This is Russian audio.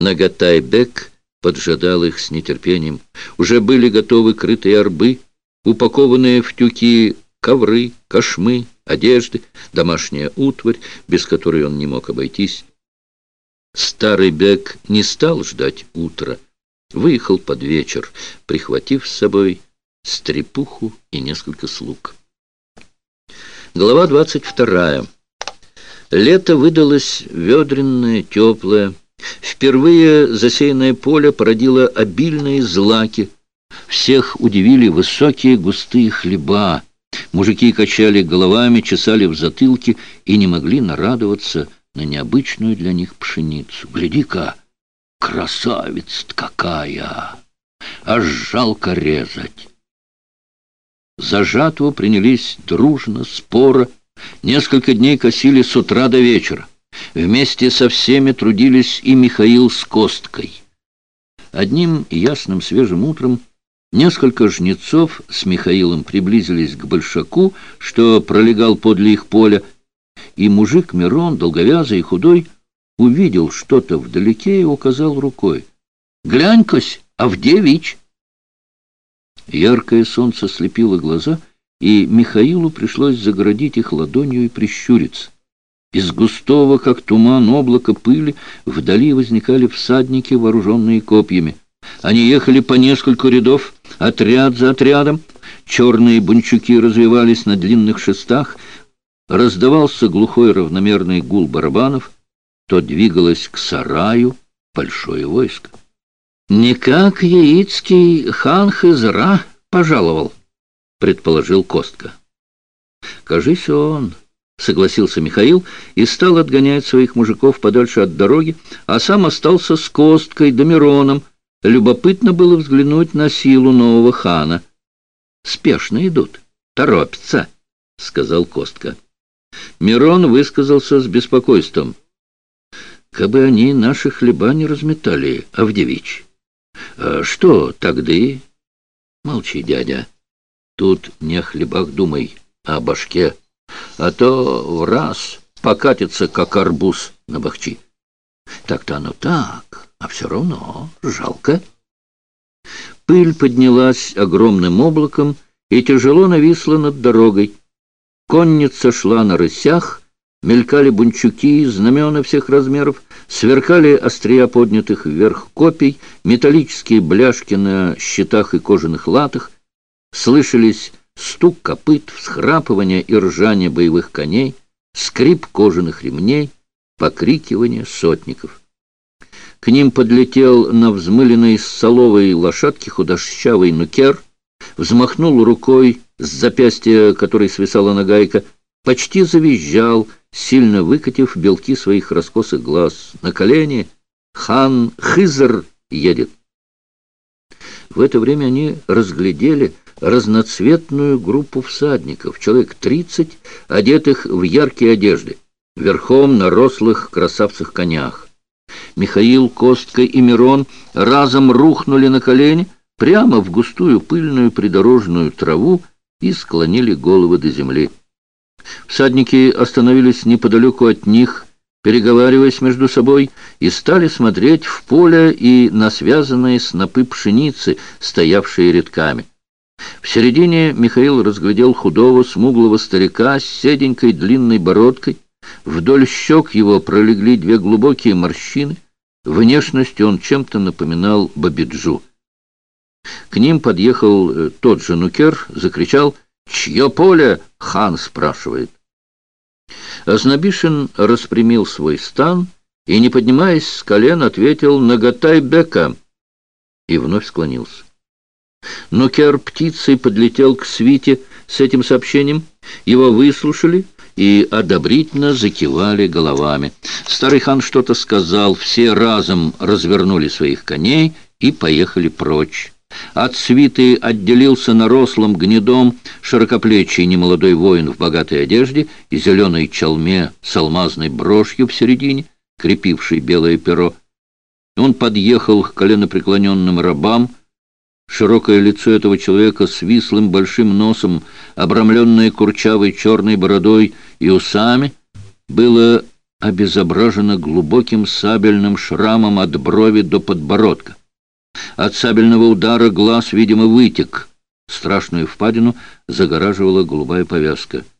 Нагатай-бек поджидал их с нетерпением. Уже были готовы крытые арбы, упакованные в тюки ковры, кошмы, одежды, домашняя утварь, без которой он не мог обойтись. Старый бек не стал ждать утра. Выехал под вечер, прихватив с собой стрепуху и несколько слуг. Глава двадцать вторая. Лето выдалось ведренное, теплое. Впервые засеянное поле породило обильные злаки. Всех удивили высокие густые хлеба. Мужики качали головами, чесали в затылке и не могли нарадоваться на необычную для них пшеницу. Гляди-ка, красавица какая! Аж жалко резать. За жатву принялись дружно, споро. Несколько дней косили с утра до вечера. Вместе со всеми трудились и Михаил с Косткой. Одним ясным свежим утром несколько жнецов с Михаилом приблизились к большаку, что пролегал подле их поля, и мужик Мирон, долговязый и худой, увидел что-то вдалеке и указал рукой. «Глянь-кась, Авдевич!» Яркое солнце слепило глаза, и Михаилу пришлось заградить их ладонью и прищуриться. Из густого, как туман, облака пыли вдали возникали всадники, вооруженные копьями. Они ехали по нескольку рядов, отряд за отрядом. Черные бунчуки развивались на длинных шестах. Раздавался глухой равномерный гул барабанов. То двигалось к сараю большое войско. «Не как яицкий хан Хизра пожаловал», — предположил Костка. «Кажись, он...» — согласился Михаил и стал отгонять своих мужиков подальше от дороги, а сам остался с Косткой да Мироном. Любопытно было взглянуть на силу нового хана. «Спешно идут, торопятся», — сказал Костка. Мирон высказался с беспокойством. «Кабы они наши хлеба не разметали, Авдевич». «А «Что тогда?» «Молчи, дядя. Тут не о хлебах думай, а о башке» а то в раз покатится, как арбуз на бахчи. Так-то оно так, а все равно жалко. Пыль поднялась огромным облаком и тяжело нависла над дорогой. Конница шла на рысях, мелькали бунчуки, знамена всех размеров, сверкали острия поднятых вверх копий, металлические бляшки на щитах и кожаных латах, слышались стук копыт, всхрапывание и ржание боевых коней, скрип кожаных ремней, покрикивание сотников. К ним подлетел на взмыленной соловой лошадке худощавый нукер, взмахнул рукой с запястья, которой свисала нагайка, почти завизжал, сильно выкатив белки своих раскосых глаз. На колени хан Хизр едет. В это время они разглядели разноцветную группу всадников, человек тридцать, одетых в яркие одежды, верхом на рослых красавцах-конях. Михаил, Костка и Мирон разом рухнули на колени прямо в густую пыльную придорожную траву и склонили головы до земли. Всадники остановились неподалеку от них, переговариваясь между собой, и стали смотреть в поле и на связанные снопы пшеницы, стоявшие рядками. В середине Михаил разглядел худого, смуглого старика с седенькой длинной бородкой. Вдоль щек его пролегли две глубокие морщины. Внешностью он чем-то напоминал Бабиджу. К ним подъехал э, тот же Нукер, закричал «Чье поле?» — хан спрашивает. Азнабишин распрямил свой стан и, не поднимаясь с колен, ответил «Наготай бека» и вновь склонился. Но Кер птицей подлетел к свите с этим сообщением. Его выслушали и одобрительно закивали головами. Старый хан что-то сказал, все разом развернули своих коней и поехали прочь. От свиты отделился на рослом гнедом широкоплечий немолодой воин в богатой одежде и зеленой чалме с алмазной брошью в середине, крепившей белое перо. Он подъехал к коленопреклоненным рабам, Широкое лицо этого человека с вислым большим носом, обрамленное курчавой черной бородой и усами, было обезображена глубоким сабельным шрамом от брови до подбородка. От сабельного удара глаз, видимо, вытек. Страшную впадину загораживала голубая повязка —